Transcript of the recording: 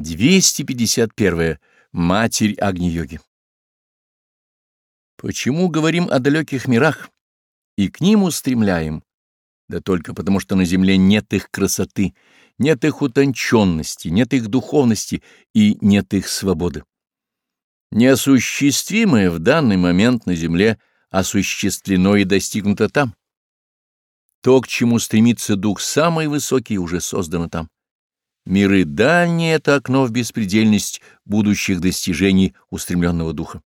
251. Матерь Агни-йоги. Почему говорим о далеких мирах и к ним устремляем? Да только потому, что на Земле нет их красоты, нет их утонченности, нет их духовности и нет их свободы. Неосуществимое в данный момент на Земле осуществлено и достигнуто там. То, к чему стремится дух самый высокий, уже создано там миры дальние — это окно в беспредельность будущих достижений устремленного духа.